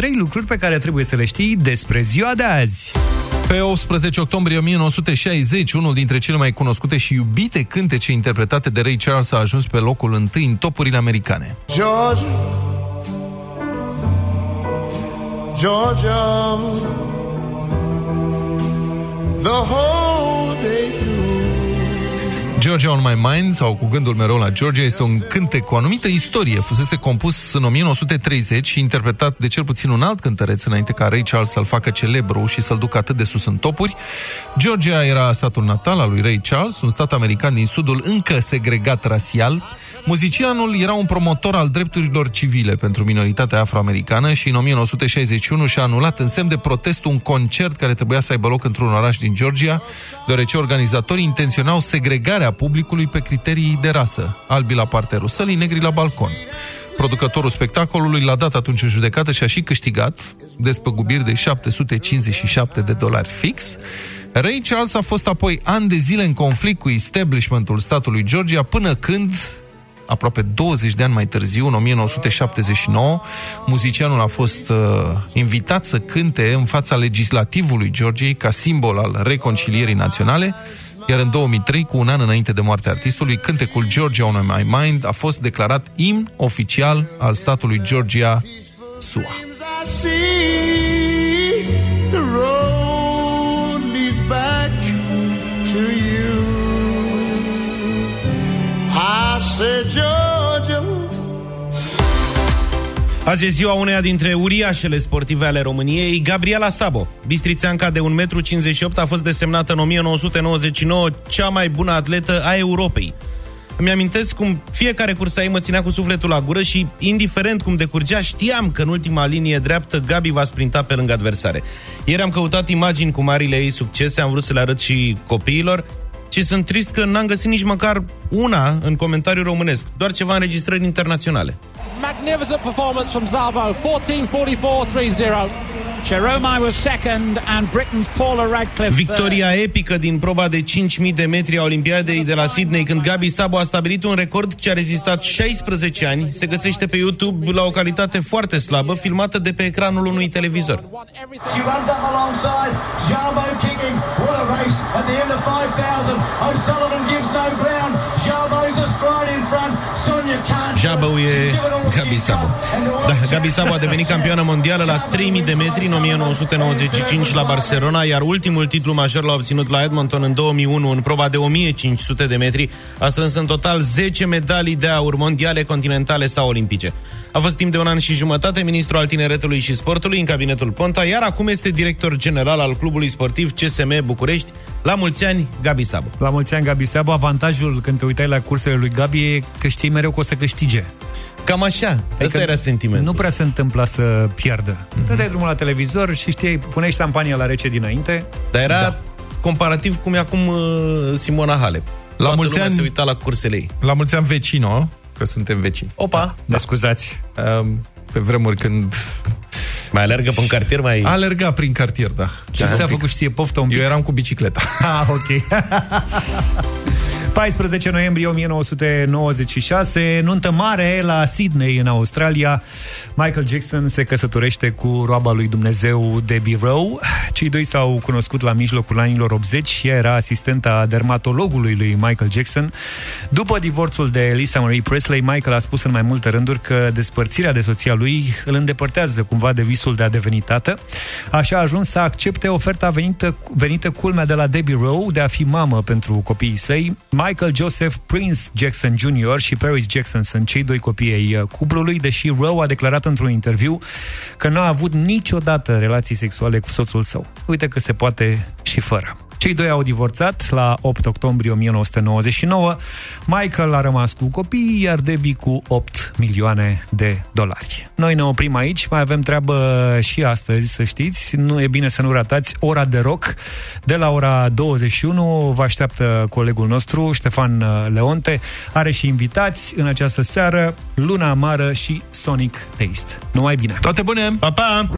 trei lucruri pe care trebuie să le știi despre ziua de azi. Pe 18 octombrie 1960, unul dintre cele mai cunoscute și iubite cântece interpretate de Ray Charles a ajuns pe locul întâi în topurile americane. Georgia, Georgia, the whole day through. Georgia on My Mind, sau cu gândul mereu la Georgia, este un cântec cu o anumită istorie. Fusese compus în 1930 și interpretat de cel puțin un alt cântăreț înainte ca Ray Charles să-l facă celebru și să-l ducă atât de sus în topuri. Georgia era statul natal al lui Ray Charles, un stat american din sudul încă segregat rasial. Muzicianul era un promotor al drepturilor civile pentru minoritatea afroamericană și în 1961 și-a anulat în semn de protest un concert care trebuia să aibă loc într-un oraș din Georgia, deoarece organizatorii intenționau segregarea publicului pe criterii de rasă, albi la parterul sălii, negri la balcon. Producătorul spectacolului l-a dat atunci în judecată și a și câștigat despăgubiri de 757 de dolari fix. Ray Charles a fost apoi ani de zile în conflict cu establishmentul statului Georgia până când aproape 20 de ani mai târziu, în 1979, muzicianul a fost uh, invitat să cânte în fața legislativului Georgiei ca simbol al reconcilierii naționale, iar în 2003, cu un an înainte de moartea artistului, cântecul Georgia on My Mind a fost declarat imn oficial al statului Georgia, SUA. I see the road leads back to you. I said, Georgia. Azi e ziua uneia dintre uriașele sportive ale României, Gabriela Sabo. Bistrițeanca de 1,58 m a fost desemnată în 1999 cea mai bună atletă a Europei. Îmi amintesc cum fiecare cursă ei mă ținea cu sufletul la gură și, indiferent cum decurgea, știam că în ultima linie dreaptă Gabi va sprinta pe lângă adversare. Ieri am căutat imagini cu marile ei succese, am vrut să le arăt și copiilor, și sunt trist că n-am găsit nici măcar una în comentariu românesc, doar ceva înregistrări internaționale. Magnificent performance from Zabo, 14.44.30. Jerome was second and Britain's Paula Radcliffe Victoria epică din proba de 5.000 de metri a Olimpiadei de la Sydney, când Gabi Sabo a stabilit un record ce a rezistat 16 ani, se găsește pe YouTube la o calitate foarte slabă, filmată de pe ecranul unui televizor. She runs up alongside. Jarbo kicking. What a race at the end of 5,000. O'Sullivan gives no ground. Jarbo's a stride in front. Sonia can't. Jabău e Gabi Sabo. Da, Gabi Sabo a devenit campioană mondială la 3000 de metri în 1995 la Barcelona, iar ultimul titlu major l-a obținut la Edmonton în 2001 în proba de 1500 de metri. A strâns în total 10 medalii de aur mondiale, continentale sau olimpice. A fost timp de un an și jumătate ministru al tineretului și sportului în cabinetul Ponta, iar acum este director general al clubului sportiv CSM București. La mulți ani, Gabi Sabo. La mulți ani, Gabi Sabo. Avantajul când te uitai la cursele lui Gabi e că știi mereu că o să câștige. Cam așa. Asta Adică era sentimentul. Nu prea se întâmpla să piardă. Mm-hmm. Dădeai drumul la televizor și știai, puneai șampania la rece dinainte. Dar era da. comparativ cum e acum uh, Simona Halep. La Toată mulți lumea ani- se uita la cursele ei. La mulți ani vecino, că suntem vecini. Opa! Da. Scuzați. Um, pe vremuri când Mai alergă pe un cartier, mai... alerga prin cartier, da. Ce ți-a făcut știe poftă un pic? Eu eram cu bicicleta. Ah, ok. 14 noiembrie 1996, nuntă mare la Sydney, în Australia. Michael Jackson se căsătorește cu roaba lui Dumnezeu Debbie Rowe. Cei doi s-au cunoscut la mijlocul anilor 80 și ea era asistenta dermatologului lui Michael Jackson. După divorțul de Lisa Marie Presley, Michael a spus în mai multe rânduri că despărțirea de soția lui îl îndepărtează cumva de visul de a deveni tată. Așa a ajuns să accepte oferta venită, venită culmea de la Debbie Rowe de a fi mamă pentru copiii săi. Michael Joseph Prince Jackson Jr. și Paris Jackson sunt cei doi copii ai uh, cuplului, deși Rowe a declarat într-un interviu că nu a avut niciodată relații sexuale cu soțul său. Uite că se poate și fără. Cei doi au divorțat la 8 octombrie 1999. Michael a rămas cu copii, iar Debbie cu 8 milioane de dolari. Noi ne oprim aici, mai avem treabă și astăzi, să știți. Nu e bine să nu ratați ora de rock. De la ora 21 vă așteaptă colegul nostru, Ștefan uh, Leonte. Are și invitați în această seară, Luna Amară și Sonic Taste. Numai bine! Toate bune! Pa, pa!